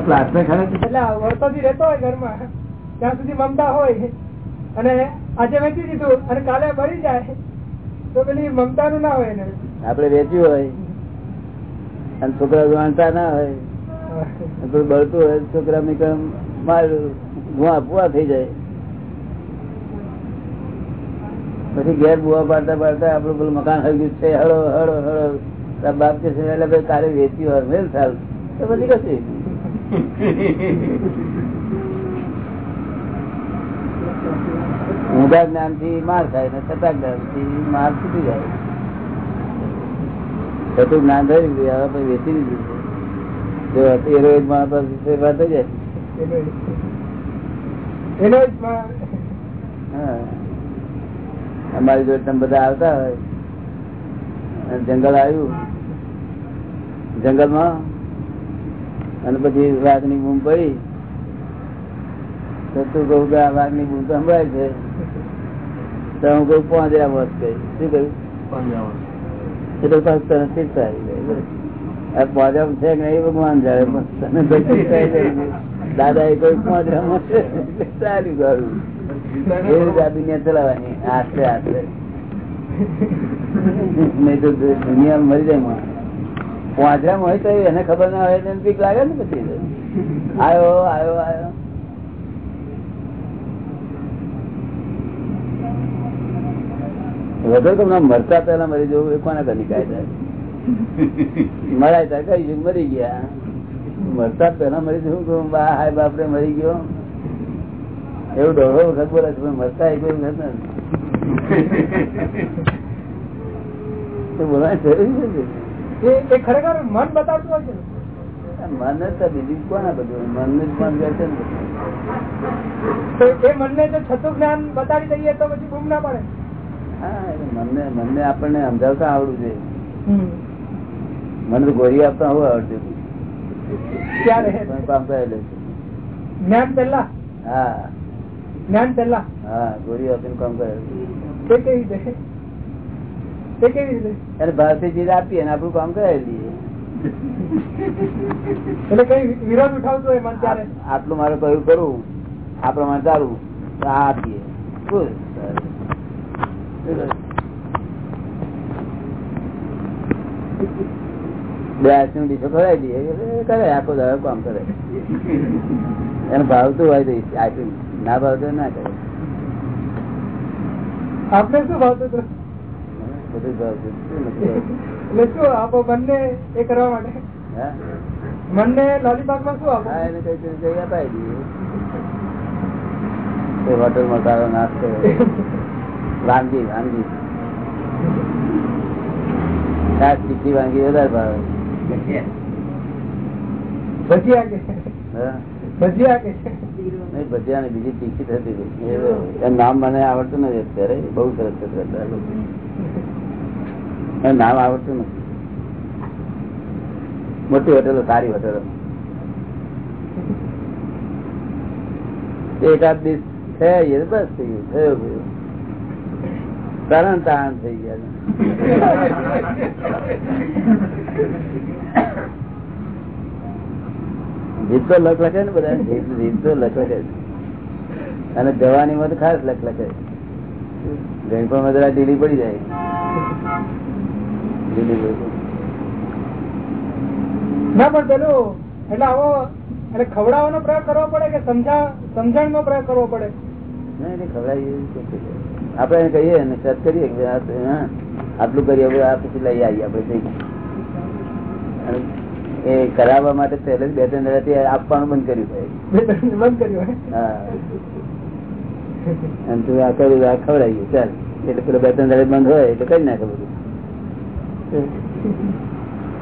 ખરે એટલે રહેતો હોય ઘરમાં. ત્યાં સુધી મમતા હોય. અને આજે વેચી દીધું અને કાલે ભરી જાય. તો પેલી મમતા નું ના. હોય આપડે વેચ્યું હોય. અને છોકરા જાણતા ના હોય. પેલું બળતું હોય છોકરા ની ભૂવા ભૂવા થઈ જાય. પછી ઘેર ભૂવા પાડતા પાડતા આપડે પેલું મકાન હળગ્યું છે. હળો હળો હળો. બાપ કે છે એટલે ભાઈ કાલે વેચ્યું હોય. મેલ થાય તો પછી કશું ઊંધા જ્ઞાનથી માર થાય ને છતાં જ્ઞાનથી માર છૂટી જાય. છતું જ્ઞાન થયું હવે પછી વેચી દીધું. જો એરોઇડમાં ફેરફાર થઈ જાય. અમારી જોડે તમે બધા આવતા હોય. અને જંગલ આવ્યું. જંગલમાં અને પછી વાઘની બૂમ પડી. તો તું કહું કે આ વાઘની બૂમ તો સંભળાય છે. તો હું કહું પાંજરા વર્ષ કઈ શું કહ્યું? એટલે પાછું તને પાંજરા છે કે નહીં એ ભગવાન જાણે. પણ તને. દાદા એ કોઈ છે ચાલ્યું એવું આ દુનિયા ચલાવવાની. આસ્તે આસ્તે. નહીં તો દુનિયા મરી જાય માં હોય તો એને ખબર ના હોય બીક લાગે ને પછી આવ્યો આવ્યો આવ્યો વગર તમને મરતા પેલા મરી જવું, એ કોને કરી મરાય તા કઈ મરી ગયા. મરતા પેલા મરી જવું કે બા, હાય બાપરે મરી ગયો. એવું દોઢો વખત બોલે છે મરતા એક વખત નથી. બોલાય જરૂર છે એ એ ખરેખર મન બતાવતું હોય છે. મન જ તો બીજું કોને બધું મન જ મન છે. તો એ મનને જો છતું જ્ઞાન બતાડી દઈએ તો પછી બૂમ ના પડે. હા મનને મનને આપણને સમજાવતા આવડવું જોઈએ મને તો ગોળી આપતા હું આવડતું. ક્યારે? પણ કામ કરેલું જ્ઞાન પેલા હા. જ્ઞાન પેલા હા ગોળી આપીને કામ કરેલું કે કેવી રીતે? તે કેવી રીતે? અરે ભાવથી ચીજ આપીએ અને આપણું કામ કરાવી દઈએ. એટલે કઈ વિરોધ ઉઠાવતો હોય મન ત્યારે? આટલું મારે કયું કરું આ પ્રમાણે ચાલવું. તો આ આપીએ. બે હાથની ડીશો ખવડાવી દઈએ. કરે આખો દાડો કામ કરે. એને ભાવતું હોય તો ના ભાવતું ના કરે. આપણે શું ભાવતું હતું? બધું ભાવતું શું એટલે શું આપો બંને એ કરવા માટે? મનને લોલીપોપમાં શું આપો? હા એને કઈ કઈ કઈ અપાઈ દઈએ કોઈ હોટલમાં સારો નાસ્તો વાનગી વાનગી. ખાસ તીખી વાનગી વધારે ભાવે. ભજીયા કે? ભજીયા કે? નહીં ભજીયા ને બીજી તીખી થતી નામ મને આવડતું નથી અત્યારે. બહુ સરસ. એનું નામ આવડતું નથી. મોટી હોટેલો, સારી હોટેલો. એકાદ દિવસ થઈ બસ થઈ ગયું, થયું તરણ તારણ થઈ ગયા જીત તો લખ લખે ને બધા જીત તો લખ લખે અને જવાની માં તો ખાસ લખ લખે ગણપણમાં જરા ઢીલી પડી જાય. ના પણ પેલું એટલે આવો એટલે ખવડાવવાનો પ્રયોગ કરવો પડે કે સમજા સમજણ નો પ્રયોગ કરવો પડે? આપડે કહીએ ને સત કરીએ આટલું કરીએ હવે આ પછી લઈ આવીએ આપડે એ કરાવવા માટે પહેલે બે ત્રણ દાડાથી આપવાનું બંધ કર્યું ભાઈ બંધ કર્યું હા. અને તું આ કર્યું આ ખવડાવીએ ચાલ. એટલે પેલો બે ત્રણ દાડે બંધ હોય એટલે કરી નાખે બધું.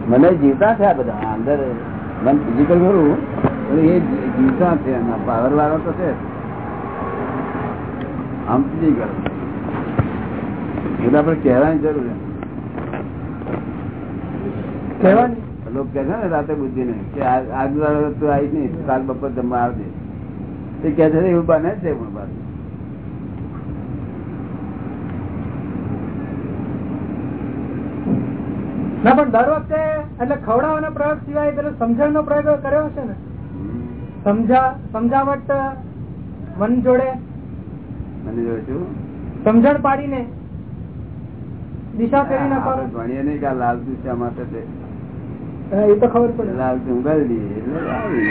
મને જીવતા છે આ બધા અંદર મન ફિઝિકલ કરું એ જીવતા છે એના પાવર વાળો તો છે આમ ફિઝિકલ એટલે આપણે કહેવાની જરૂર છે. કહેવાની? લોકો કે છે ને રાતે બુદ્ધિ નહીં. કે આજ વાર તું આવીશ નહીં. કાલ બપોર જમવા આવજે. તે કે છે એવું બને છે પણ પાછું. ના પણ દર વખતે એટલે ખવડાવવાનો પ્રયોગ સિવાય પેલો સમજણ નો પ્રયોગ કર્યો હશે ને? સમજા સમજાવટ મન જોડે. સમજણ પાડીને દિશા કરી નાખવાનું. ભણીએ નહીં કે આ લાલતું શા માટે છે. એ તો ખબર પડે. લાલ ઉગાડી દઈએ એટલે આવી.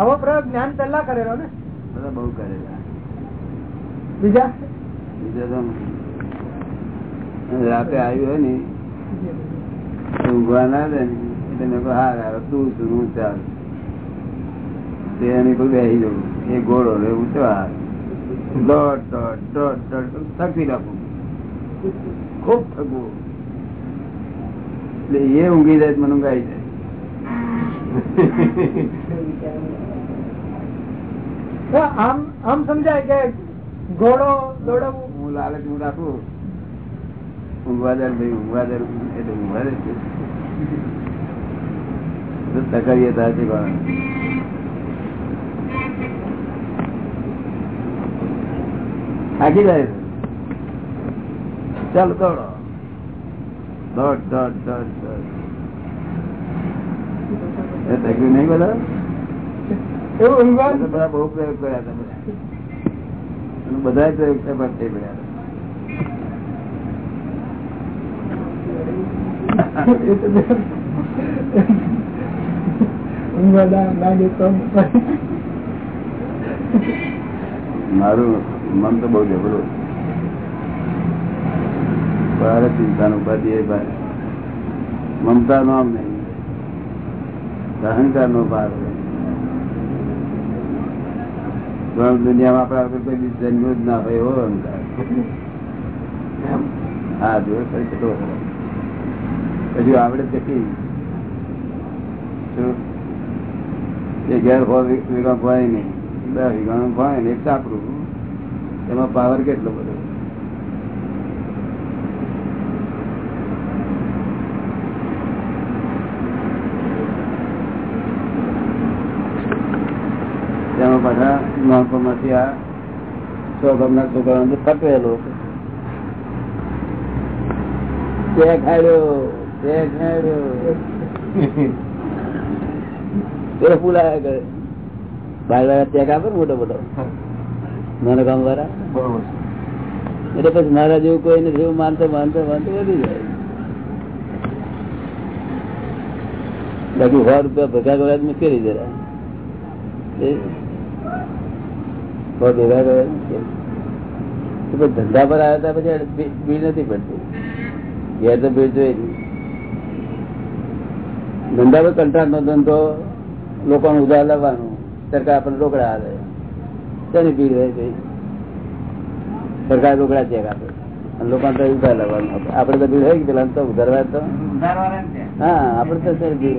આવો પ્રયોગ જ્ઞાન પહેલા કરેલો ને બધા બહુ કરેલા બીજા? રાતે આવ્યું હોય ને ઊંઘવા ના દે એટલે મેં હા હારો તું છું હું ચાલ. તે એની કોઈ બેસી જવું એ ઘોડો રે હું ચાલ દોડ દોડ દોડ દોડ થકી રાખું ખૂબ થકવું એટલે એ ઊંઘી જાય મને ઊંઘાઈ જાય. આમ આમ સમજાય કે ઘોડો દોડવું. હું લાલચ હું રાખું. ઊંઘવા દે ભાઈ ઊંઘવા દે એટલે ઊંઘવા દે છે. તો તકડીએ તો હાચી થાકી જાય? ચાલ દોડો. દોડ દોડ દોડ દોડ. એ થક્યું નહીં બધા એવું ઊંઘવા? બધા બહુ પ્રયોગ કર્યા હતા બધા પ્રયોગ સફળ થઈ ગયા. ના- ના. મારું મન તો બહુ જબરું ભારે ચિંતા ઉપાધિ એ મમતા નો આમ નહીં. અહંકાર નો ભાર ગણ દુનિયામાં આપણા વગર કોઈ બીજું જન્મ જ ના હોય, એવો હા જોયો કઈ થતો હજુ આવડે શું? એ ઘેર હોય વીઘા હોય નહીં. દસ વીઘાનું ભાઈ ને એક સાપડું એમાં પાવર કેટલો બધો? પાછા નાનપણમાંથી આ મોટો મોટો? નાના વાળા એટલે પછી મારા જેવું કોઈ નથી, એવું માનતો માનતો માનતો વધી જાય. બાકી સો રૂપિયા ભગા કરવા મુશ્કેલી જરા ભેગા ધંધા પર આવ્યા હતા પછી ભીડ નથી પડતી. ઘેર તો ભીડ જોઈ. ધંધા પર કંટાળ નો ધંધો લોકોને ઉધાર લાવવાનું. સરકાર આપણને રોકડા આવે તેની ભીડ રહે ગઈ સરકાર રોકડા ચેક આપે. અને લોકોને તો ઉધાર લાવવાનું આપડે તો ભીડ હોય પેલા તો ઉધારવા તો? હા આપડે તો ભીડ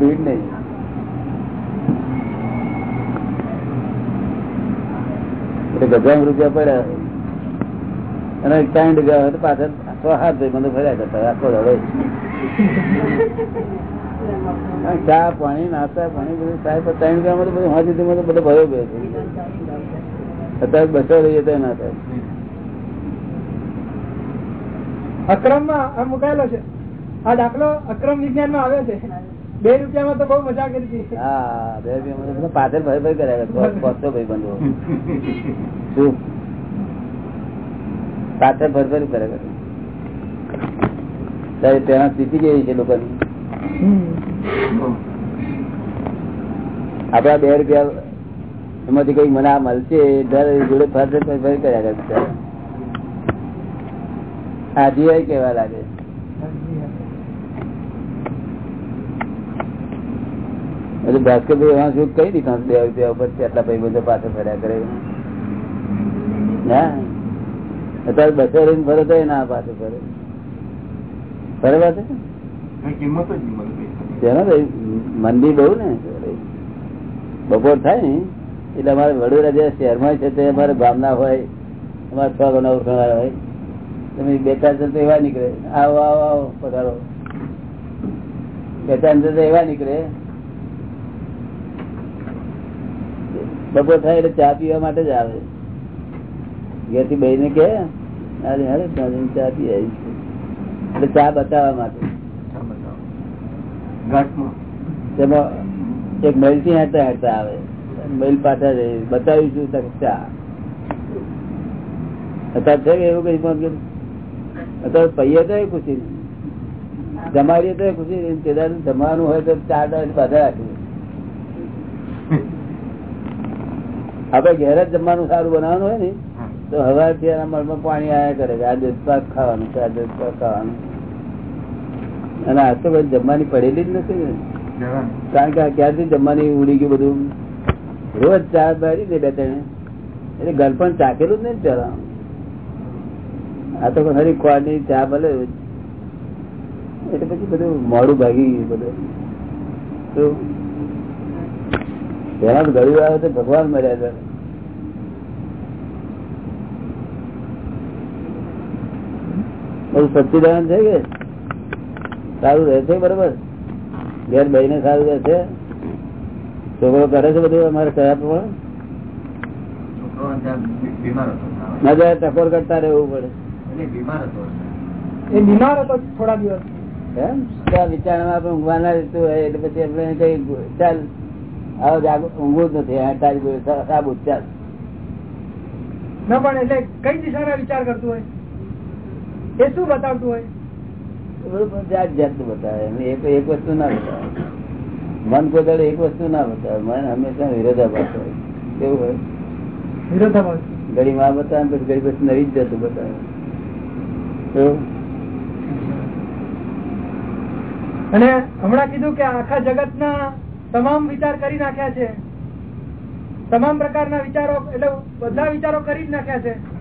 ભીડ નહીં. એટલે રૂપિયા પડ્યા. અને સ્ટેન્ડ ગયા હોય પાછળ સો હાથ ભાઈ મને ફર્યા કરતા આખો હવે ચા પાણી, નાસ્તા પાણી બધું સાહેબ ત્રણ ગયા તો બધું હાથ સુધી બધો ભયો ગયો. અત્યારે બસો રહીએ તો ના થાય. અક્રમમાં મુકાયેલો છે. આ દાખલો અક્રમ વિજ્ઞાનમાં આવે છે. બે રૂપિયામાં તો બહુ મજા કરી હતી. હા, બે રૂપિયામાં પાછળ ભરભર કર્યા ભાઈ બંધો શું? પાછળ ભર ભર કર્યા કરે. તેના સ્થિતિ કેવી છે લોકોની? આપડા બે રૂપિયા એમાંથી કઈ મને આ મળશે જોડે ફરતે ભર ભર કર્યા કરે. આ જીવાય કેવા લાગે? એટલે ભાસ્કરભાઈ એમાં શું કઈ દીધા બે રૂપિયા ઉપર આટલા ભાઈ બધો પાછળ ફર્યા કરે? ના? અત્યારે બસો રહીને ફરે તો ના પાછળ ફરે. ફરે પાછળ તેનો મંદી બહુ ને. બપોર થાય ને એટલે અમારે વડોદરા જે શહેરમાં છે તે અમારે ગામના હોય અમારે છ ગણા ઓળખણવાળા હોય. તમે બે ચાર જણ એવા નીકળે. આવો આવો આવો પધારો. બે ચાર જણ એવા નીકળે. બપોર થાય એટલે ચા પીવા માટે જ આવે. ઘેરથી બહીને કે અરે હારે ચા પી આવી એટલે ચા બતાવવા માટે. તેમાં એક મહિલથી હેઠા હેઠા આવે. મહિલ પાછા જઈ બતાવીશું તક ચા. અત્યારે છે કે એવું કઈ પણ અત્યારે પૈયે તો ખુશી. જમાડીએ તો ખુશી. તે જમવાનું હોય તો ચા બધા રાખીએ આપડે ઘેર જ જમવાનું સારું બનાવવાનું હોય ને તો હવે ત્યાં મળમાં પાણી આયા કરે કે આ દૂધ પાક ખાવાનું છે આ દૂધ પાક ખાવાનું. અને આ તો બધી જમવાની પડેલી જ નથી ને. કારણ કે ક્યારથી જમવાની ઉડી ગયું બધું? રોજ ચા બારી દે બે ત્રણ. એટલે ઘર પણ ચાકેલું જ નહીં પેલા આ તો ખરી ખોડની ચા ભલે એટલે પછી બધું મોડું ભાગી ગયું બધું. તો પેલા ગળ્યું આવે તો ભગવાન મર્યા હતા બધું સચ્ચિદાનંદ છે કે? સારું રહેશે બરોબર? ઘેર બહીને સારું રહેશે? છોકરો કરે છે બધું અમારે કયા પ્રમાણે ના ટકોર કરતા રહેવું પડે. એ બીમાર હતો થોડા દિવસ. વિચારણા આપણે ઊંઘવાના રહેતું હોય એટલે પછી આપણે કઈ ચાલ. આવો જાગો ઊંઘવું જ નથી તારી સાબુ ચાલ. ના પણ એટલે કઈ દિશાના વિચાર કરતું હોય? એ શું બતાવતું હોય? જાત જાત બતાવે. એક એક વસ્તુ ના બતાવે. મન કોઈ એક વસ્તુ ના બતાવે. મન હંમેશા વિરોધાભાસ હોય. કેવું હોય? વિરોધાભાસ. ઘડી માં બતાવે પછી ઘડી પછી નવી જ જતું બતાવે. અને હમણાં કીધું કે આખા જગતના તમામ વિચાર કરી નાખ્યા છે. તમામ પ્રકારના વિચારો એટલે બધા વિચારો કરી જ નાખ્યા છે.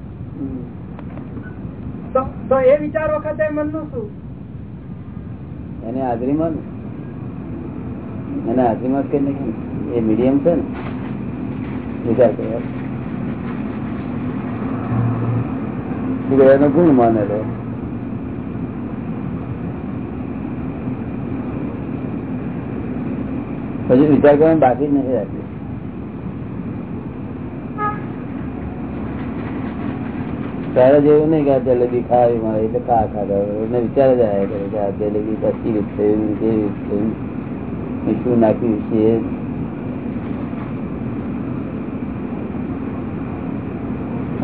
તો એ વિચાર વખતે મનનું શું? એને હાજરીમાં? એને હાજરીમાં કે નહીં? એ મીડિયમ છે ને. વિચાર કરવા એનો ગુણ માનેલો પછી વિચાર કરવાનું બાકી જ નથી રાખી. ત્યારે જેવું નહીં કે જલેબી ખાવી મળે એટલે કા ખાધા એને વિચાર જ આવ્યા કરે કે આ જલેબી કશી રીત છે એવી રીતે એવી શું નાખ્યું છે?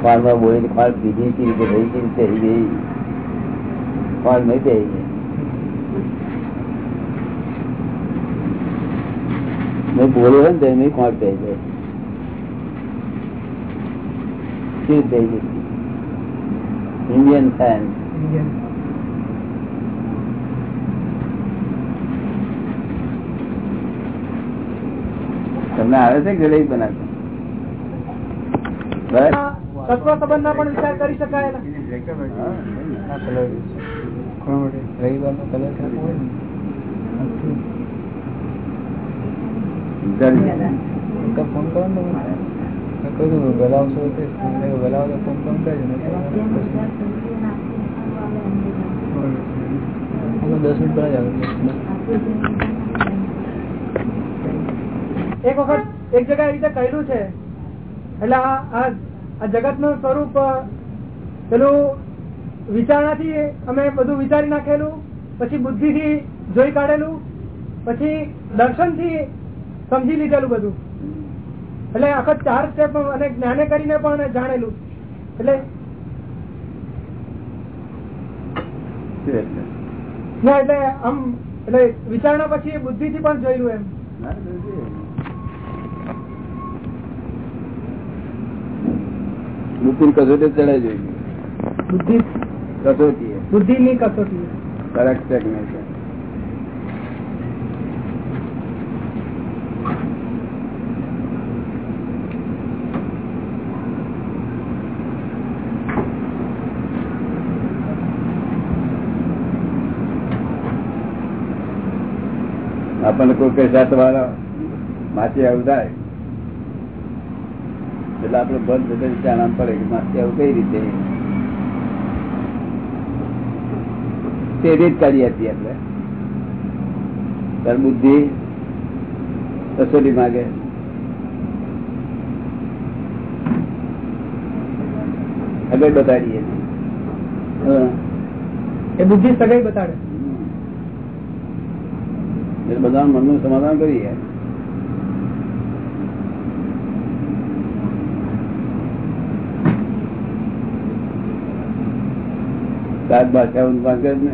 ખાંડમાં બોલી ખાંડ પીધી સી રીતે થઈ ગઈ થઈ ગઈ. ખાંડ નહીં થઈ ગઈ. મેં બોલ્યો હોય ને તો એમ ખાંડ થઈ જાય. શું થઈ ગઈ? ઇન્ડિયન સાયન્સ તમને આવે છે જલેબી બનાવતો? તત્વ સંબંધ ના પણ વિચાર કરી શકાય ને. ફોન કરો ને કહ્યું વેલાવશો તે વેલાવ ફોન ફોન કરજો દસ મિનિટ પહેલા જ આવે એક વખત એક જગ્યાએ રીતે કહેલું છે. એટલે આ જગતનું સ્વરૂપ પેલું વિચારણાથી અમે બધું વિચારી નાખેલું, પછી બુદ્ધિ થી જોઈ કાઢેલું, પછી દર્શનથી સમજી લીધેલું બધું. એટલે આખા ચાર સ્ટેપ અને જ્ઞાને કરીને પણ જાણેલું. એટલે ના એટલે આમ એટલે વિચારણા પછી બુદ્ધિ થી પણ જોયેલું એમ. બુદ્ધિ કસોટી ચડાઈ જોઈએ. બુદ્ધિ. કસોટી બુદ્ધિ ની કસોટી. કરેક્ટ છે આપણને કોઈ કઈ જાત વાળા, માથે આવું થાય. એટલે આપણે બંધ થતા આમ પડે કે માથે આવું કઈ રીતે? તે રીત કાઢી હતી આપણે. તાર બુદ્ધિ કસોટી માગે. આગળ બતાડીએ. એ બુદ્ધિ સગાઈ બતાડે. બધા મનનું સમાધાન કરીએ. સાત ભાષાઓ ભાગે જ ને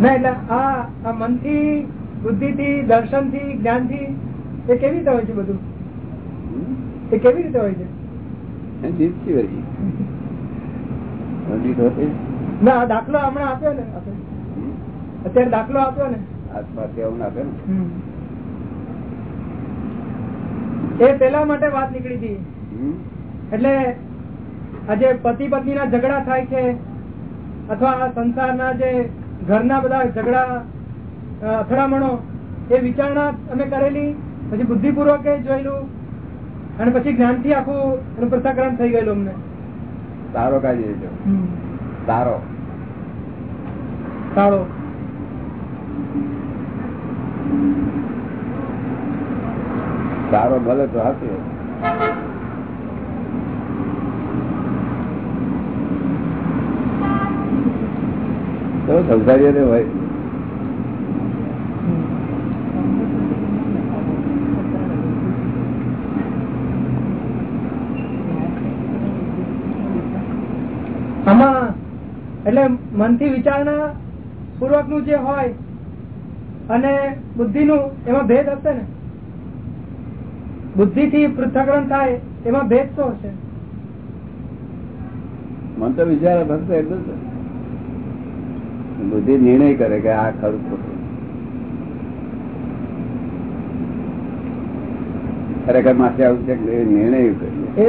ના એટલે આ આ મનથી બુદ્ધિ થી દર્શનથી જ્ઞાનથી એ કેવી રીતે હોય છે બધું? એ કેવી રીતે હોય છે? એ જીત છે. ના આ દાખલો હમણાં આપ્યો ને આપણે. અત્યારે દાખલો આપ્યો ને. આસપાસ એવું નાખે ને. એ પેલા માટે વાત નીકળી હતી. એટલે આજે પતિ પત્ની ના ઝઘડા થાય છે અથવા સંસારના જે ઘરના બધા ઝઘડા અથડામણો એ વિચારણા અમે કરેલી પછી બુદ્ધિપૂર્વક જોયેલું અને પછી જ્ઞાનથી આખું એનું પૃથ્થકરણ થઈ ગયેલું અમને. તારો કાઢી દેજો તારો. સારો ભલે તો હશે તો સંસારીઓને હોય. એટલે મનથી વિચારણા પૂર્વકનું જે હોય અને બુદ્ધિ નું એમાં ભેદ હશે ને? બુદ્ધિ થી પૃથ્થકરણ થાય એમાં ભેદ શું હશે. મન તો વિચાર ફક્ત એટલું જ બુદ્ધિ નિર્ણય કરે કે આ ખરું ખોટું. ખરેખર માથે આવું છે કે નિર્ણય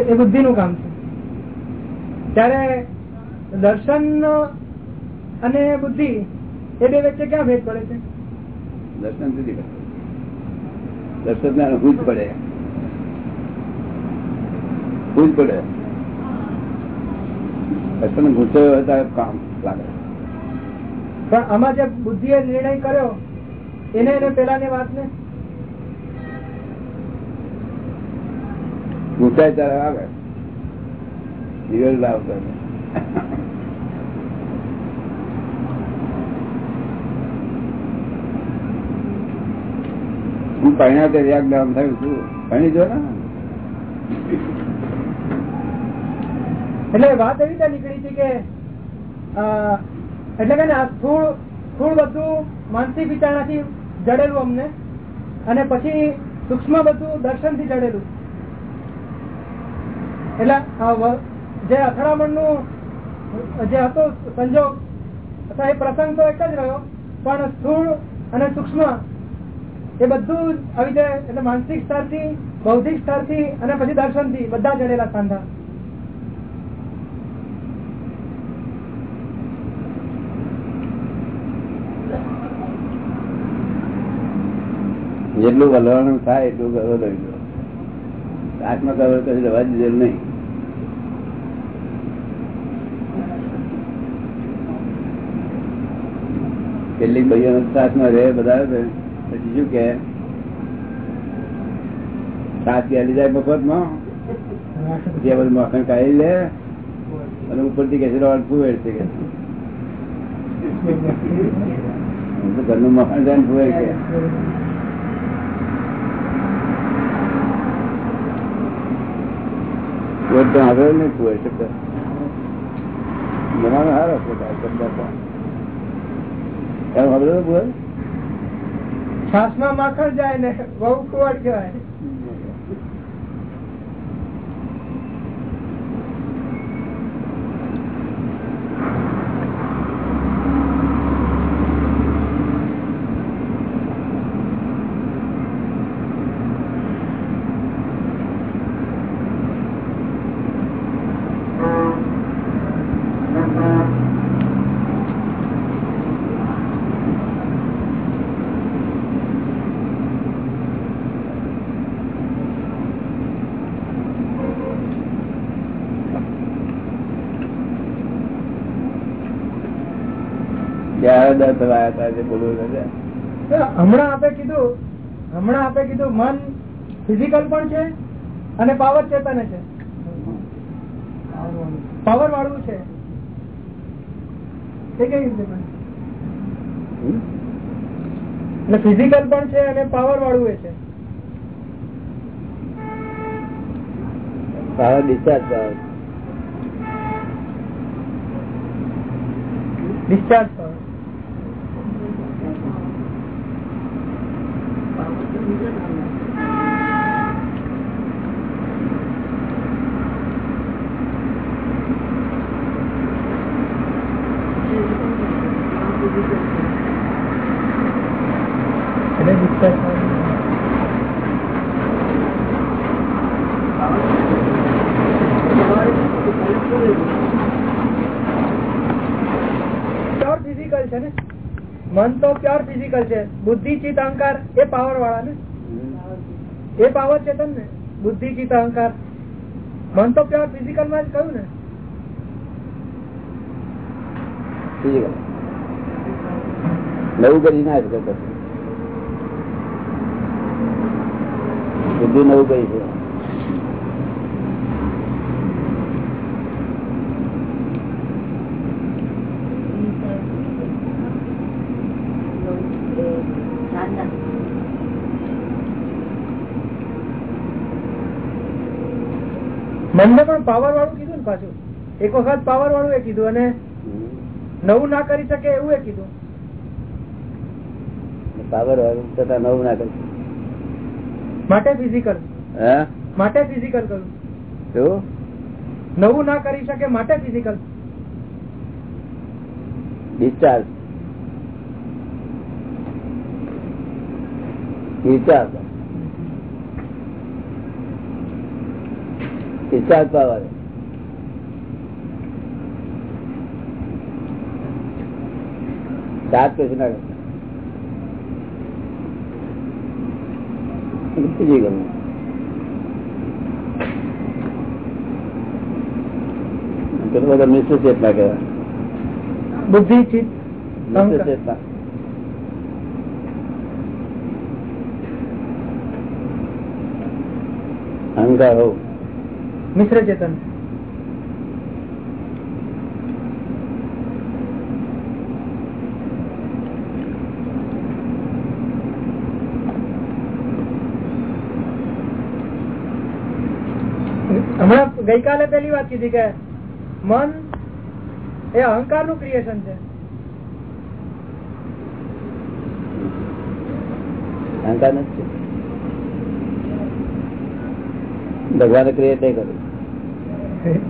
એ બુદ્ધિ નું કામ છે. ત્યારે દર્શન અને બુદ્ધિ એ બે વચ્ચે ક્યાં ભેદ પડે છે? દર્શન સુધી દર્શન ને હું જ પડે. હું જ પડે. દર્શન ઘૂંચો હોય ત્યારે કામ લાગે. પણ આમાં જે બુદ્ધિ એ નિર્ણય કર્યો એને એને પેલા ની વાત ને ઘૂંચાય ત્યારે આવે. દિવેલ લાવતો હું પહેણ્યા તો વ્યાગ ગામ થયું છું. ભણી જો ને. એટલે વાત એવી રીતે નીકળી હતી કે એટલે કે સ્થૂળ સ્થૂળ બધું માનસિક વિચારણાથી જડેલું અમને. અને પછી સૂક્ષ્મ બધું દર્શનથી જડેલું. એટલે જે અથડામણનું જે હતો સંજોગ એ પ્રસંગ તો એક જ રહ્યો. પણ સ્થૂળ અને સૂક્ષ્મ એ બધું આવી જાય. એટલે માનસિક સ્તરથી બૌદ્ધિક સ્તરથી અને પછી દર્શનથી બધા જડેલા સાંધા. જેટલું વલવાનું થાય એટલું ગરવો લઈ લો આત્મા કવર કરી દવા દીધેલ નહીં. કેટલીક ભાઈઓ સાથમાં રહે, બધા શું કે? સાત ગયા જાય મફતમાં જે બધું મખણ કાઢી લે, અને ઉપરથી કે છે રોડ ફુવેર છે કે ઘરનું મખણ જાય ફુવેર કે તો આગળ નહીં ફુવેર શબ્દ બનાવે સારો છે શબ્દ છાસમાં માખણ જાય ને બહુ કુવાડ કહેવાય. થવા આવ્યા હતા બોલવું નથી. હમણાં આપે કીધું હમણાં આપે કીધું મન ફિઝિકલ પણ છે અને પાવર ચેતન છે. પાવર વાળું છે. એ કેવી રીતે ફિઝિકલ પણ છે અને પાવર વાળું એ છે. પાવર ડિસ્ચાર્જ ડિસ્ચાર્જ પાવર એટલે discharge power. પ્યોર ફિઝિકલ મન તો પ્યોર ફિઝિકલ છે. બુદ્ધિ, ચિત્ત, અહંકાર એ પાવર વાળા ને? એ પાવર છે ને? બુદ્ધિ, ચિત્ત, અહંકાર. મન તો પ્યોર ફિઝિકલમાં જ કહ્યું ને? Physical. નવું કરી ના શકે પછી બુદ્ધિ નવું કરી છે. મનને પણ પાવર વાળું કીધું ને પાછું. એક વખત પાવર વાળું એ કીધું અને નવું ના કરી શકે એવું એ કીધું. પાવર તથા નવ ના કરી માટે ફિઝિકલ હે? માટે ફિઝિકલ કરું. શું? નવું ના કરી શકે માટે physical discharge discharge discharge power charge કશું ના કરતા ફિઝિકલ પેલો બધો મિશ્ર ચેતના કહેવાય? બુદ્ધિ મિશ્ર ચેતના અહંકાર હોવ. મિશ્ર ચેતન હમણાં ગઈકાલે પેલી વાત કીધી કે મન એ અહંકારનું ક્રિએશન છે. અહંકાર ભગવાને ક્રિએટ નહીં કર્યું.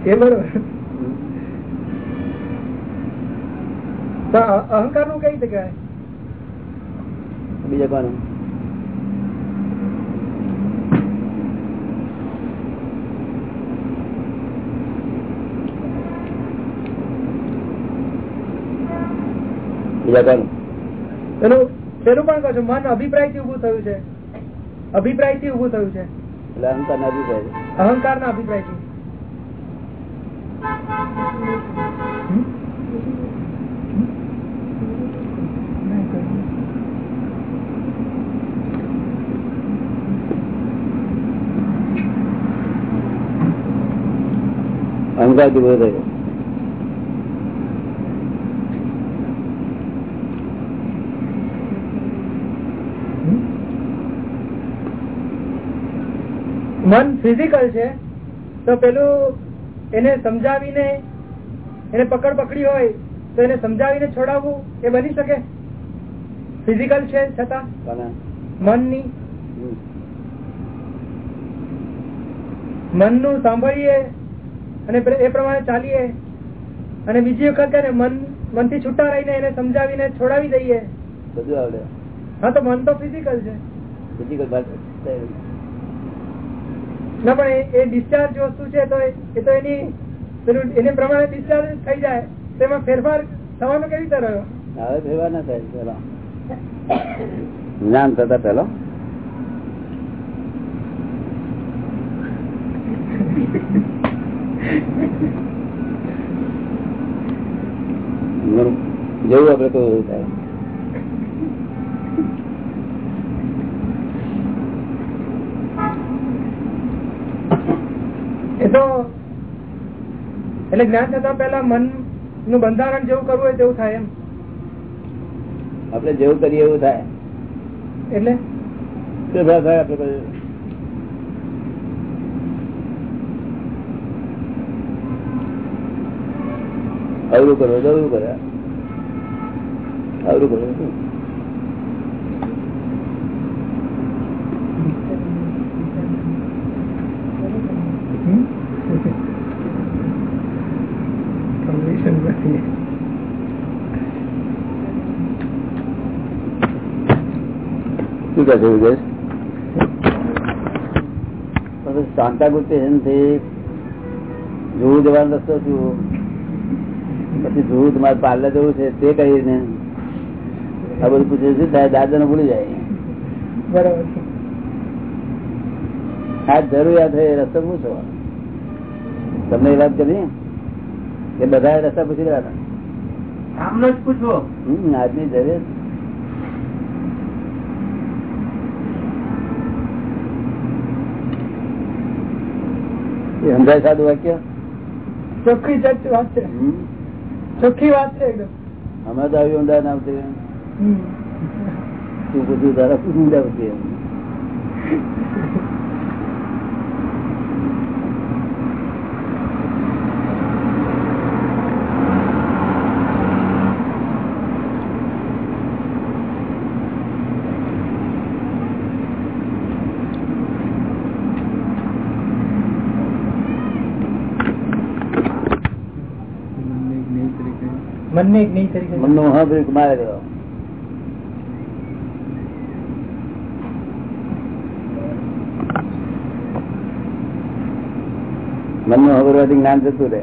એ બરોબર. અહંકારનું કઈ જગ્યાએ બીજા કોનું? બીજા પેલું પેલું પણ કહો છો મન અભિપ્રાયથી ઉભું થયું છે. અભિપ્રાયથી ઉભું થયું છે. અહંકાર ના અભિપ્રાય છે. અહંકાર ના અભિપ્રાયથી અહંકારથી બોધ થયો. મન ફિઝિકલ છે તો પેલું એને સમજાવીને એને પકડ પકડી હોય તો એને સમજાવીને છોડાવવું એ બની શકે? ફિઝિકલ છે છતાં? મનની? મનનું સાંભળીએ અને એ પ્રમાણે ચાલીએ અને બીજી વખત મન મનથી છૂટા રહીને એને સમજાવીને છોડાવી દઈએ. બધું આવડે. હા તો મન તો ફિઝિકલ છે. ફિઝિકલ ના પણ એ- ડિસ્ચાર્જ વસ્તુ છે તો એ તો એની એને પ્રમાણે ડિસ્ચાર્જ થઈ જાય. તો એમાં ફેરફાર થવાનો કેવી રીતે રહ્યો? હવે ફેરવા ના થાય પેલા. જ્ઞાન થતા પેલો. જેવું આપડે કહ્યું થાય એ તો એટલે જ્ઞાન થતા પહેલા મનનું બંધારણ જેવું કરવું હોય તેવું થાય એમ. આપડે જેવું કરીએ એવું થાય. એટલે? થાય આપડે અવરું કરો અવરું કરે. અવરું કરો શું? શું છે વિજેશ શાંતા થી જોવું જવાનો રસ્તો શું? પછી જોવું તમારે પાર્લર જવું છે તે કહીને આ બધું પૂછે શું થાય દાદા ને ભૂલી જાય. બરાબર છે. આ જરૂરિયાત હોય એ રસ્તો પૂછો. તમને એ વાત કરી? કે બધા રસ્તા પૂછી રહ્યા હતા પૂછવો. હમ, આજની જરૂરિયાત એ સમજાય સાદું વાક્ય? ચોખ્ખી વાત છે? ચોખ્ખી વાત છે એકદમ. અમે તો આવી ઊંડા ના આવતી. તું પૂછ્યું તારા ઊંડા આવતી એમ. મનને એક નહીં તરીકે મનનો હા મારે ગયો મનનું હબરવાથી જ્ઞાન જતું રહે.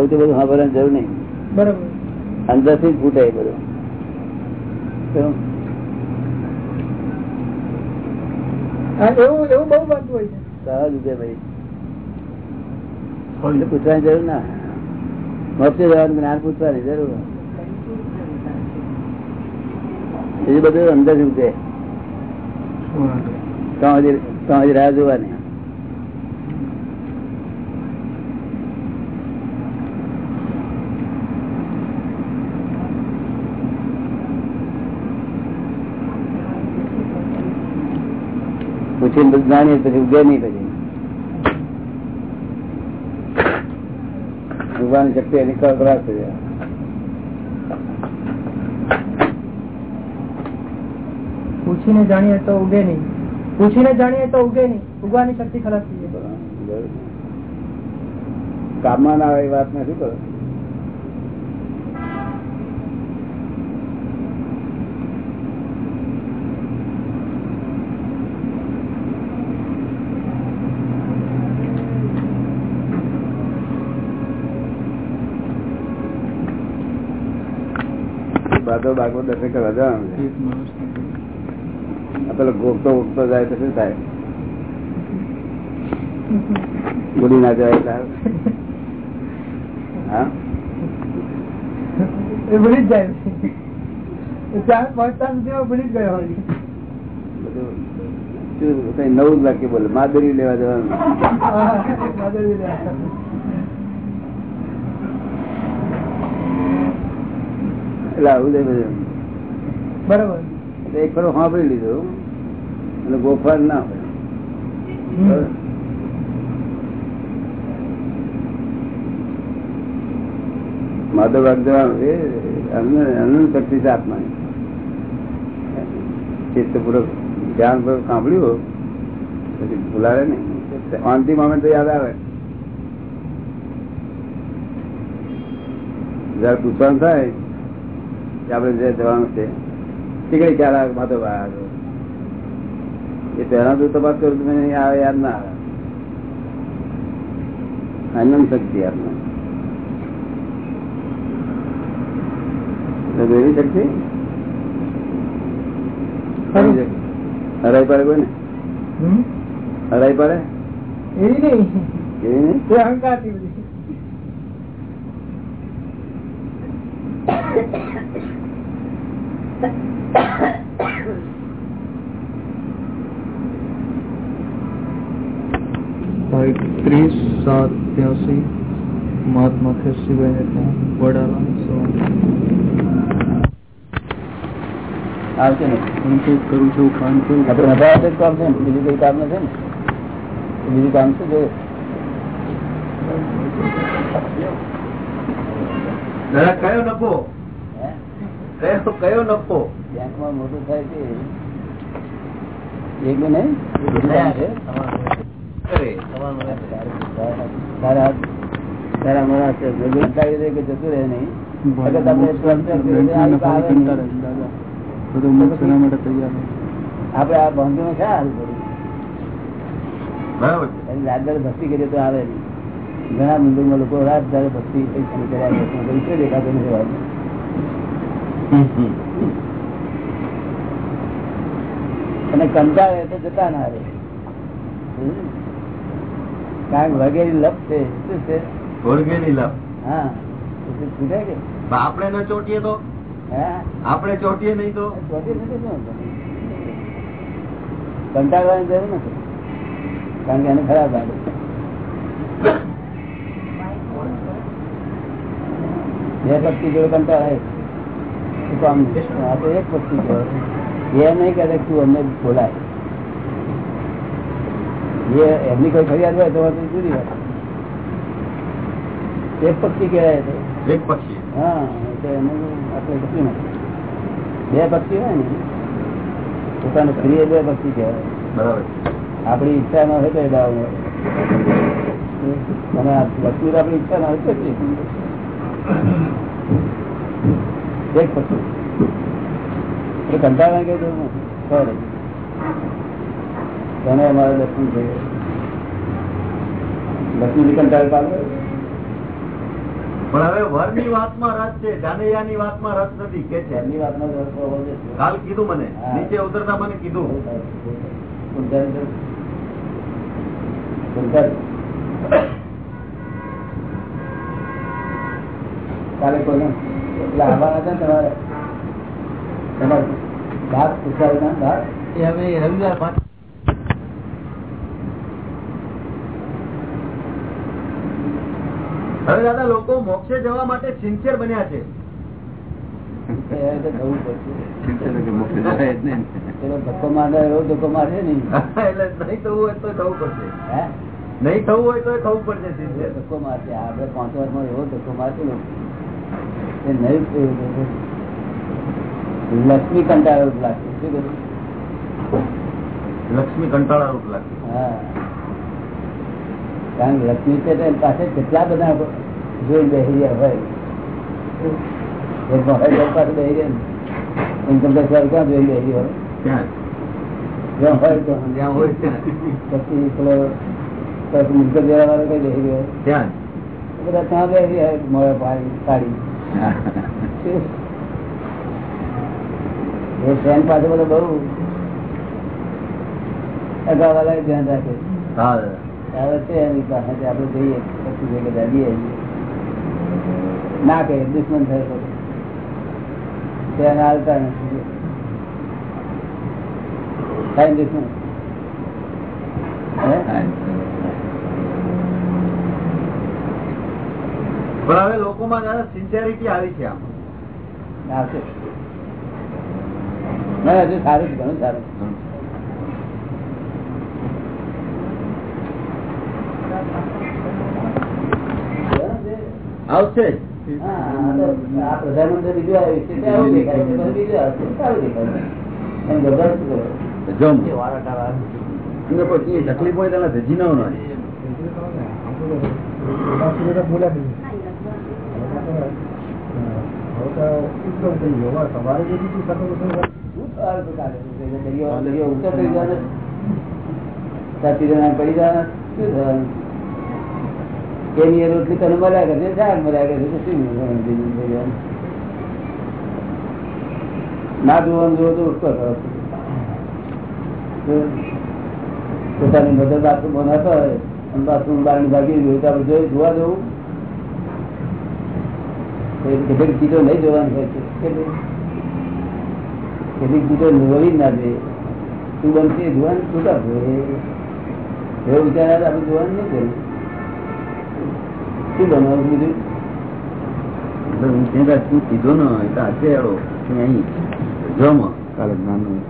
આવું તો બધું સાંભળવાની જરૂર નહીં. બરાબર. અંદરથી ફૂટે બધું. એવું એવું બહુ બનતું હોય સહજ ઉગે ભાઈ. પૂછવાની જરૂર ના. મોક્ષે જવાનું જ્ઞાન પૂછવાની જરૂર. બીજું બધું અંદર ત્યાં રાહ જોવાની. પૂછીને બધું જાણીએ પછી ઉગે નહીં પછી. ઉગવાની શક્તિ એની કરાર થઈ જાય પૂછીને જાણીએ તો ઉગે નહીં. પૂછીને જાણીએ તો ઉગે નહીં. ઉગવાની શક્તિ ખરાબ થઈ જાય. કામમાં ના આવે એ વાત ને શું કરો? બાદો બાગો દર્શન કરવા જવાનું છે. પેલો ગોખતો ઉગતો જાય તો શું થાય? ભૂલી ના જાય હા? એ ભૂલી જ જાય ત્યાં પહોંચતા સુધીમાં ભૂલી જ ગયો હોય. નવું જ વાક્ય બોલે? માદરી લેવા જવાનું હા, માધવજી રહ્યા. એટલે આવું છે બધું બરાબર. એક ફરો સાંભળી લીધું. એટલે ગોફાર ના હોય. માધવ અનંત શક્તિ છે આત્મા ચિત્તપૂર્વક ધ્યાન પૂર્વક સાંભળ્યું પછી ભૂલાવે નહીં. શાંતિ મોમેન્ટ તો યાદ આવે. જયારે પૂછવાનું થાય આપણે જે જવાનું છે કઈ ક્યારે માધવ એ પહેલા તો તપાસ કરું તો મને આવે યાદ ના આવે. આનંદ શક્તિ તો એવી શક્તિ? હરાઈ પડે કોઈ ને? હરાઈ પડે? એવી નહીં. એવી નહીં? અહંકારથી બધી તારીખ ત્રીસ સાત ત્યાસી મહાત્મા ખેસીભાઈ ને ત્યાં વડાલા આવશે ને સંકેત કરું છું કાનપુર આપણે મજા આવે કામ છે ને બીજું કઈ કામ નથી ને બીજું કામ શું જોઈએ દાદા કયો નફો હે? કયો કયો નફો બેંકમાં મોટું થાય છે એકલું નહીં તારા મારા જતું રહે નહીં દે, આ. બધું નો ક્યાં હાલ પડી બરાબર છે એની રાત દાડે ભક્તિ કરીએ તો આવે નહીં ઘણા મંદિરમાં લોકો રાત દાડે ભક્તિ કર્યા દેખાતું નથી. અને કંટાળે તો જતા ના રહે. હમ. કારણ વગેરે લપ છે. શું છે? વગેરે લપ. હા. છૂટે કે? આપણે ન ચોટીએ તો? હા? આપણે ચોટીએ નહીં તો? કંટાળવાની જરૂર નથી. કારણ કે એને ખરાબ લાગે. બે ભક્તિ જોડે કંટાળે. શું કામ નહીં? આ તો એક પક્ષી કહેવાય. એ નહીં કરે તું અમને બોલાય. એ એમની કોઈ ફરિયાદ હોય તો જુદી વાત. એક પક્ષી કહેવાય તો. એક પક્ષી. હા એટલે એનું આપણે કશું નથી. બે પક્ષી હોય ને પોતાનું પ્રિય બે પક્ષી કહેવાય. બરાબર. આપણી ઈચ્છા ન હોય તો એ દાવ અને લક્ષ્મી આપણી ઈચ્છા ન હોય તો એક કંટાળા કઈ કંટાળ પાડો પણ હવે રસ છે રસ નથી કે છે? એમની જવાબ હોવો કાલ કીધું મને. નીચે ઉતરતા મને કીધું. કાલે કોઈને એટલે આવવાના ને તમારે તમારે બાપ પૂછાય બાપ એ હવે રવિવાર હવે દાદા લોકો મોક્ષે જવા માટે સિન્સિયર બન્યા છે. નહીં. એટલે નહીં થવું હોય તો થવું પડશે. હે? નહીં થવું હોય તો થવું પડશે એવો સિન્સિયર ધક્કો માં આપણે પાંચ વર્ષમાં એવો ધક્કો મારશે ને. એ લક્ષ્મી કંટાળો લાગશે શું કહ્યું લક્ષ્મી કંટાળા રૂપ લાગે હા. કારણ કે લક્ષ્મી છે પાસે કેટલા બધા જોઈ બેસી હોય. પાસે ઇન્કમ ટેક્સ વાળું ક્યાં જોઈ બેસી હોય? ત્યાં જ્યાં હોય તો. જ્યાં હોય ત્યાં. પછી પેલો મુલકત વેરા વાળો કઈ રહ્યો? ત્યાં બધા ત્યાં બેસી રહ્યા મોડે પાડી. એ ટ્રેન પાસે બધો બહુ અગાઉ વાળા ધ્યાન રાખે. છે એની પાસે આપણે જઈએ પછી ભેગા દાદીએ ના કહે દુશ્મન થાય તો. ત્યાં હાલતા નથી. થાય દુશ્મન? હે? પણ હવે લોકોમાં દાદા સિન્સિયરિટી આવી છે આમ હજુ સારું ઘણું સારું છે. આવશે પ્રધાનમંત્રી બીજું આવ્યું છે તે આવું દેખાય છે બીજું આવશે સારું દેખાય છે? જમ તકલીફ હોય તેના ભેજી ના હોય શું સવાલ તો કાઢે છે? દરિયો દરિયો ઊંચો થઈ ગયો ને સાચી જણા પડી જવાના શું થવાનું એની રોટલી તને મળ્યા કરશે શાક મળ્યા કરશે શું? ના જોવાનું જોવો તો ઉઠતો પોતાની મદદ બાથરૂમ બનાવતો હોય અને બાથરૂમ બહારની ભાગી જોયું, જોવા જવું કેટલીક ચીજો નહીં જોવાની હોય કેટલીક? ચીજો જોવી જ ના જોઈએ તું બનશે જોવાનું શું જોઈએ એવો વિચાર આપણે જોવાનું નહીં જોઈએ શું બનાવવું બીજું? હું ત્યાં શું કીધું ને એ આજે હેડો અહીં? જમો કાલે જ્ઞાનનું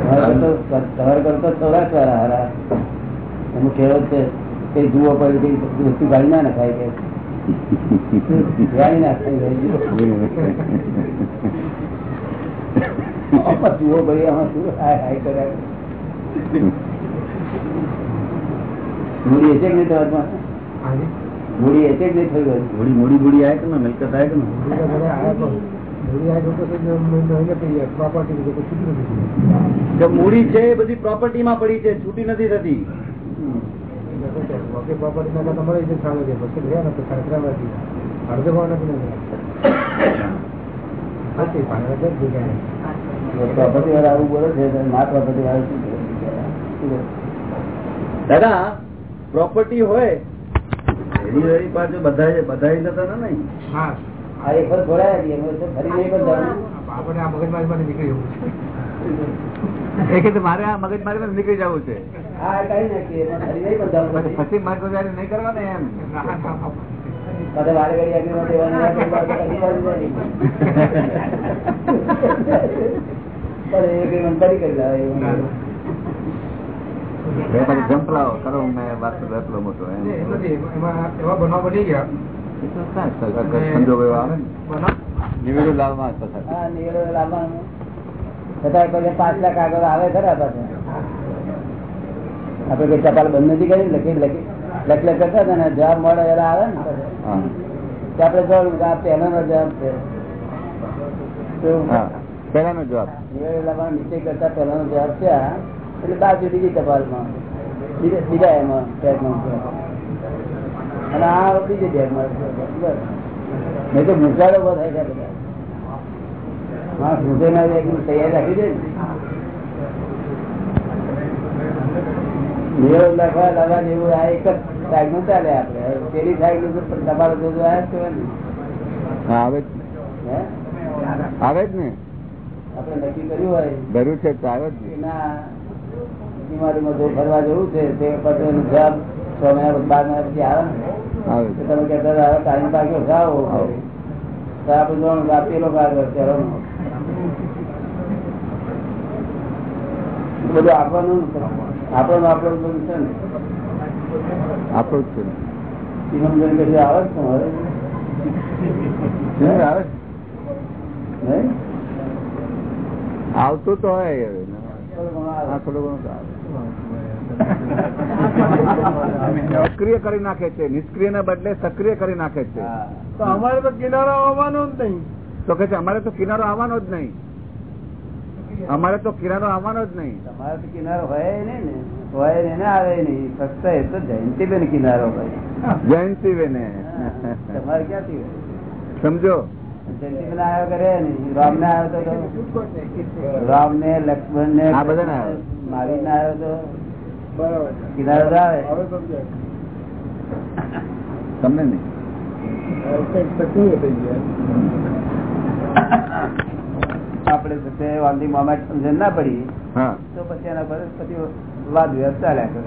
તમારે કરતો સૌરાષ્ટ્ર વાળા હારા. એનું કહેવત છે કઈ જુઓ પડે વસ્તુ ગાડી ના નખાય કે. જુઓ પડી આમાં શું હાય હાય કર્યા મૂડી એચેક નહીં તમારા મૂડી એચેક નહીં થયું. મોડી મૂડી મોડી આવે કે ને? મિલકત આવે કે મૂડી છે એ બધી પ્રોપર્ટી માં પડી છે છૂટી નથી થતી. પ્રોપર્ટી વાળા આવું બોલે છે તો ના પ્રોપર્ટી વાળા શું કહે? શું કહે? દાદા પ્રોપર્ટી હોય. એની વેરી પાસે બધા બધા જતા ને નહીં. આ એક વાર ફરી નહીં મારે આ મગજ નીકળી જવું છે હા કઈ મારે નહીં પછી. પછી નહીં એમ પાછા આ કોઈ વાત કરી બાજુ જાય. પણ એ કઈ મને કરી કરી લાવે એવું. બે પછી જંપ લાવો કરો મેં વાત એટલો મોટો એમ એવા બનાવ બની ગયા એ થાય, એવા આવે ને નિવેડો લાવવા. નિવેડો લાવવાનું છતાં પછી પાંચ લાખ આગળ આવે ખરા પાછા. આપડે કઈ ટપાલ બંધ નથી કરી લખી લખી લખ લખ કરતા હતા ને જવાબ મળે એલા આવે ને. આપડે જોયું કે આ પહેલાનો જવાબ છે. પહેલાનો જવાબ. નિવેડો નીચે કરતા પહેલાનો જવાબ છે એટલે બાજુ બીજી ટપાલમાં. બીજા એમાં અને આ બીજી ટેગમાં છે. નહીં તો થાય છે બધા. હા મૂંઝે ના તૈયાર રાખી દે. લખવા લાવવા જેવું આ એક જ નું ચાલે આપડે. પેલી સાઈડનું તમારે જોજો આવે જ આવે જ ને. આપણે નક્કી કર્યું હોય. ભર્યું છે તો આવે જ ને. બીમારીમાં જો ફરવા જવું છે તે પછી જવાબ છ મહિના બાર મહિના પછી આવે તમે કહેતા ટાઈમ પાક્યો જાઓ. આપણે જોવાનું કે આ પેલો કાગળ છે એનો. બધું આપવાનું આપણું આપણું બધું છે ને. આપણું જ છે. આવે જ આવે નહીં? આવતું તો હોય હવે. સક્રિય કરી નાખે છે. નિષ્ક્રિય ને બદલે સક્રિય કરી નાખે છે. તો અમારે તો કિનારો આવવાનો જ નહીં. તો કે છે અમારે તો કિનારો આવવાનો જ નહીં. અમારે તો કિનારો આવવાનો જ નહીં. તમારે તો કિનારો હોય નહીં ને. હોય ને એને આવે નહીં. ફક્ત એ તો જયંતિબેન કિનારો હોય. જયંતિ બેને તમારે ક્યાંથી હોય? સમજો. જયંતિબેન આવ્યો કરે નહીં રામ ને આવ્યો તો તો. રામ ને લક્ષ્મણ ને આ બધાને આવ્યો. ને આવ્યો તો. બરાબર. કિનારો આવે. તમને નહીં કંઈક સક્રિય થઈ ગયા આપણે વાંધી મોમેન્ટ સમજણ ના પડી તો પછી એના પર પછી વાદ વિવાદ ચાલ્યા કરે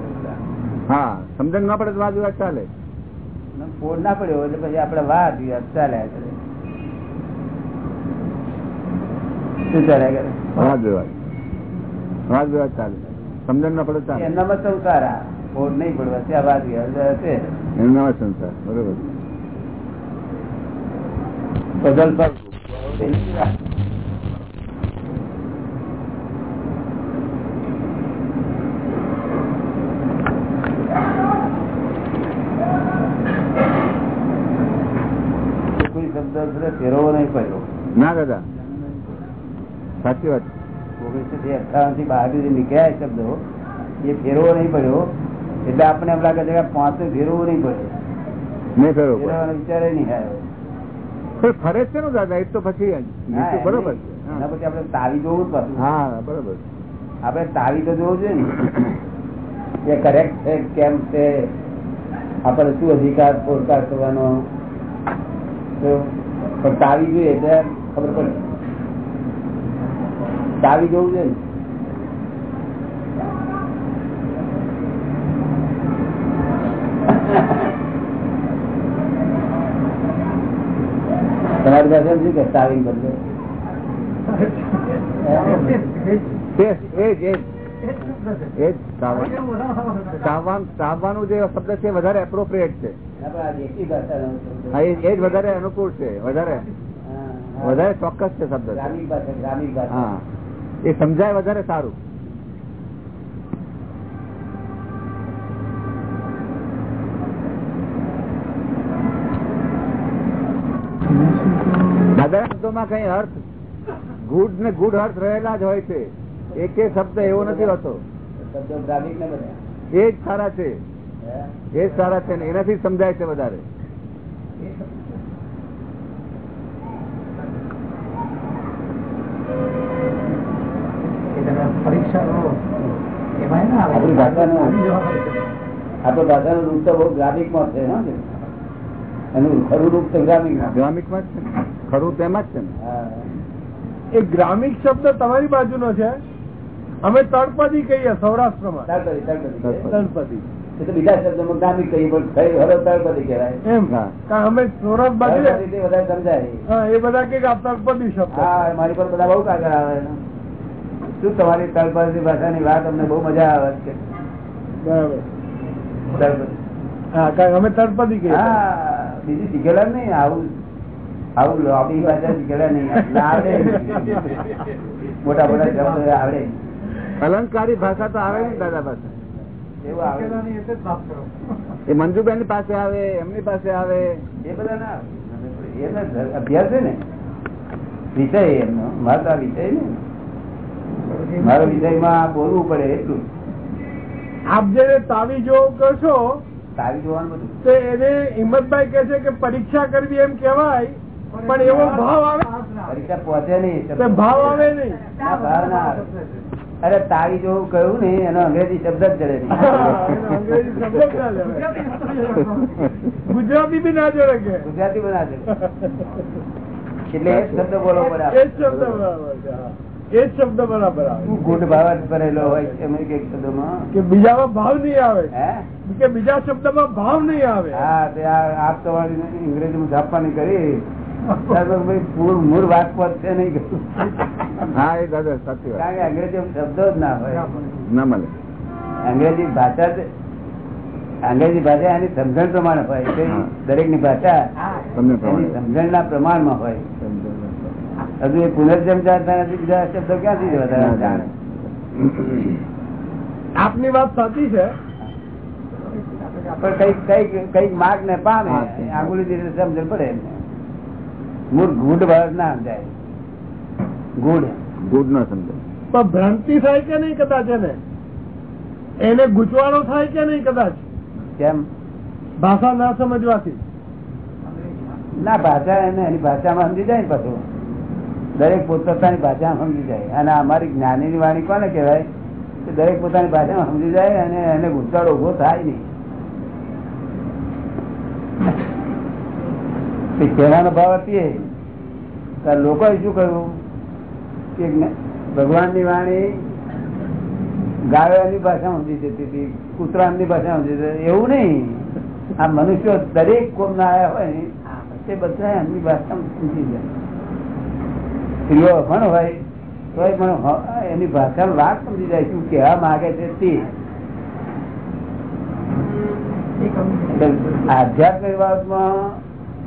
હા સમજણ ના પડે તો વાદ વિવાદ ચાલે ફોડ ના પડ્યો એટલે પછી આપડે વાદ વિવાદ ચાલ્યા કરે. શું ચાલ્યા કરે? વાદ વિવાદ વાદ વિવાદ ચાલે. સમજણ ના પડે ચાલે. એમનામાં સંસાર ફોડ નહીં પડવા ત્યાં વાદ હશે એનું સંસાર બરોબર. બદલ પર કોઈ શબ્દ અંદર ફેરવવો નહીં પડ્યો ના દાદા સાચી વાત. ઓગણીસો થી અઠાવનથી બહાર નીકળ્યા શબ્દો. એ ફેરવો નહીં પડ્યો. એટલે આપણે એમ લાગે છે કે પાંચસો ફેરવું નહીં પડે નહીં ફેરવો વિચારે નહીં આવ્યો. ફરે છે ને દાદા એ તો પછી બરોબર પછી આપડે તાવી જોવું જ પાછું. હા બરોબર. આપડે તાવી તો જોવું જોઈએ ને. એ કરેક્ટ છે કેમ છે? આપણે શું અધિકાર પોરકાર કરવાનો? પણ તાવી જોઈએ એટલે ખબર પડે. તાવી જવું છે ને? તમારી પાસે શું કે ચાવી બદલે જ શબ્દ છે વધારે એપ્રોપ્રિએટ છે. એ જ વધારે અનુકૂળ છે વધારે. વધારે ચોક્કસ છે શબ્દ હા. એ સમજાય વધારે સારું. દાદા શબ્દોમાં કઈ અર્થ? ગુડ ને ગુડ અર્થ રહેલા જ હોય છે. એક એક શબ્દ એવો નથી હોતો એ જ સારા છે. એ જ સારા છે ને એનાથી જ સમજાય છે વધારે. આપણી ભાષાનો આપણી ભાષાનું રૂપ તો બહુ ગ્રામિક છે ને? એનું ખરું રૂપ તો ગ્રામિક ગ્રામિકમાં જ છે ને. ખરું તેમાં જ છે ને. એ ગ્રામિક શબ્દ તમારી બાજુનો છે? અમે તળપદી કહીએ સૌરાષ્ટ્રમાં. તળપદી, બીજા શબ્દોમાં ગ્રામિક કહીએ પણ હવે તળપદી કહેવાય. એમ. અમે સૌરાષ્ટ્ર બાજુ વધારે સમજાય. એ બધા કે તળપદી શબ્દ. હા મારી પર બધા બહુ કાગળ આવે શું તમારી તળપદી ભાષાની વાત અમને બહુ મજા આવે છે. બરાબર. તળપદી. હા કારણ અમે તળપદી હા બીજી શીખેલા નહીં આવું આવું લોબી ભાષા શીખેલા નહીં. આવડે. મોટા મોટા શબ્દ આવડે. અલંકારી ભાષા તો આવે ને દાદા પાસે. એ મંજુબેન પાસે આવે એમની પાસે આવે. એ બધા ના આવે. એમનો અભ્યાસ છે ને. વિષય એમનો મારો વિષય ને. મારો વિષયમાં બોલવું પડે એટલું. આપ જે તાવી જો કરશો તાવી જોવાનું બધું. તો એને હિંમતભાઈ કે છે કે પરીક્ષા કરવી એમ કેવાય પણ એવો ભાવ આવે? પરીક્ષા પહોંચે નહીં ભાવ આવે નહીં. ભાવ ના આવે. અરે તાવી જોવું કહ્યું ને એનો અંગ્રેજી શબ્દ જ જડે નહીં. અંગ્રેજી શબ્દ જ ના લેવાય. ગુજરાતી બી ના જોડે કે? ગુજરાતી બના દે એટલે એ શબ્દ બોલવો પડે શબ્દ બરાબર. એ જ શબ્દ બરાબર આવે. ગુડ ભાવ જ ભરેલો હોય એમ કંઈક શબ્દોમાં? કે બીજામાં ભાવ નહીં આવે. કે બીજા શબ્દમાં ભાવ નહીં આવે. હા તે આપ તમારી અંગ્રેજીમાં છાપવાની કરી. ત્યાર પછી ભાઈ મૂળ મૂળ વાત પહોંચશે નહીં હા એ દાદા સાચી વાત. કારણ અંગ્રેજી શબ્દો જ ના હોય. ના મળે. અંગ્રેજી ભાષા જ અંગ્રેજી ભાષા એની સમજણ પ્રમાણે હોય. દરેકની ભાષા પ્રમાણે. સમજણ ના પ્રમાણમાં હોય. હજુ એ પુનર્જન્મ જાણતા નથી બીજા શબ્દો ક્યાંથી વધારે જાણે? આપની વાત સાચી છે. પણ કંઈક કંઈક કંઈક માર્ગ ને પામે આંગુલી રીતે સમજણ પડે એમને. મૂળ ગુડ ભાવ ના સમજાય. ગુડ ગુડ ના સમજાય. પણ ભ્રાંતિ થાય કે નહીં કદાચ એને? એને ગૂંચવાનો થાય કે નહીં કદાચ? કેમ? ભાષા ના સમજવાથી. ના ભાષા એને એની ભાષામાં સમજી જાય ને પાછું. દરેક પોતપોતાની ભાષામાં સમજી જાય. અને અમારી જ્ઞાનીની વાણી કોને કહેવાય? કે દરેક પોતાની ભાષામાં સમજી જાય અને એને ગુસાડો ઊભો થાય નહીં. કહેવાનો ભાવ હતી લોકોએ શું કહ્યું? કે ભગવાનની વાણી ગાયોની ભાષા સમજી જતી હતી કૂતરાની ભાષા સમજી જતી એવું નહીં. આ મનુષ્યો દરેક કોમ ના આવ્યા હોય ને તે બધા એમની ભાષામાં સમજી જાય. સ્ત્રીઓ પણ હોય તો પણ એની ભાષા વાત સમજી જાય શું કહેવા માંગે છે તે. આધ્યાત્મિક બાબતમાં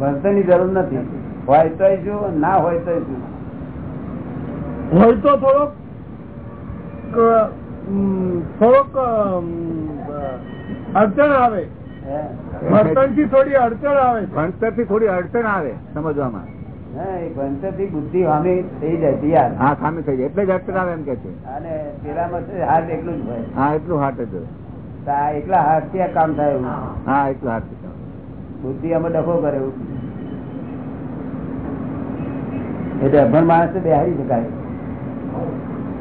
ભણતરની જરૂર નથી. હોય તો શું ના હોય તો શું. હોય તો થોડોક થોડોક અડચણ આવે. ભણતરથી થોડી અડચણ આવે. ભણતરથી થોડી અડચણ આવે સમજવામાં. બુદ્ધિ હામી થઈ જાય હા ખામી થઈ જાય. એટલે જ અક્ષર એમ કે છે. અને પેલામાં છે એટલું જ હોય. હા એટલું હાર્ટ જ હોય. એકલા હાથથી કામ થાય હા એટલું હાર્ટ બુદ્ધિ અમે ડખો કરે એવું. એટલે અભણ માણસ ને બેહારી શકાય.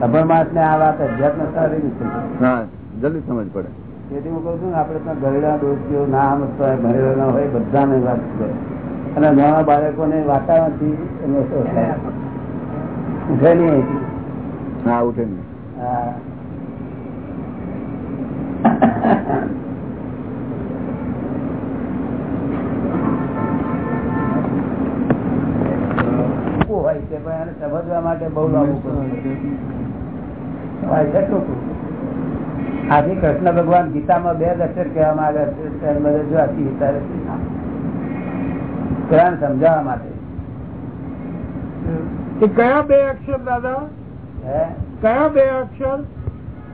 અભણ માણસ ને આ વાત અધ્યાત્મ સારી હા જલ્દી સમજ પડે. તેથી હું કઉ છું ને આપડે ત્યાં ઘરેડા દોસ્તીઓ ના સમજતો હોય ભણેલા ના હોય બધાને વાત કરે. અને નાના બાળકોને વાતાવરણથી વાતાવરણથી. હા ઉઠે હા. હોય છે પણ એને સમજવા માટે બહુ લાંબુ. આથી કૃષ્ણ ભગવાન ગીતામાં બે જ અક્ષર કહેવામાં આવ્યા છે ત્યારે બધે જો આખી ગીતા નથી. કુરાન સમજાવવા માટે. એ કયા બે અક્ષર દાદા? હે? કયા બે અક્ષર?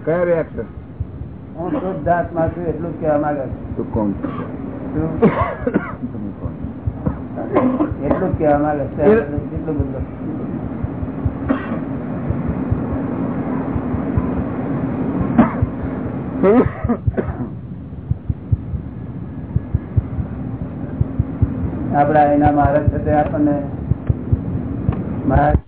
કયા રે અક્ષર? હું શુદ્ધ આત્મા છું એટલું જ કહેવા માંગે તું કોણ? છે? છું તમે કોણ? એટલું જ કહેવા માંગે છે. એટલું બધું. આપડા એના મહારાજ સાથે આપણને મહારાજ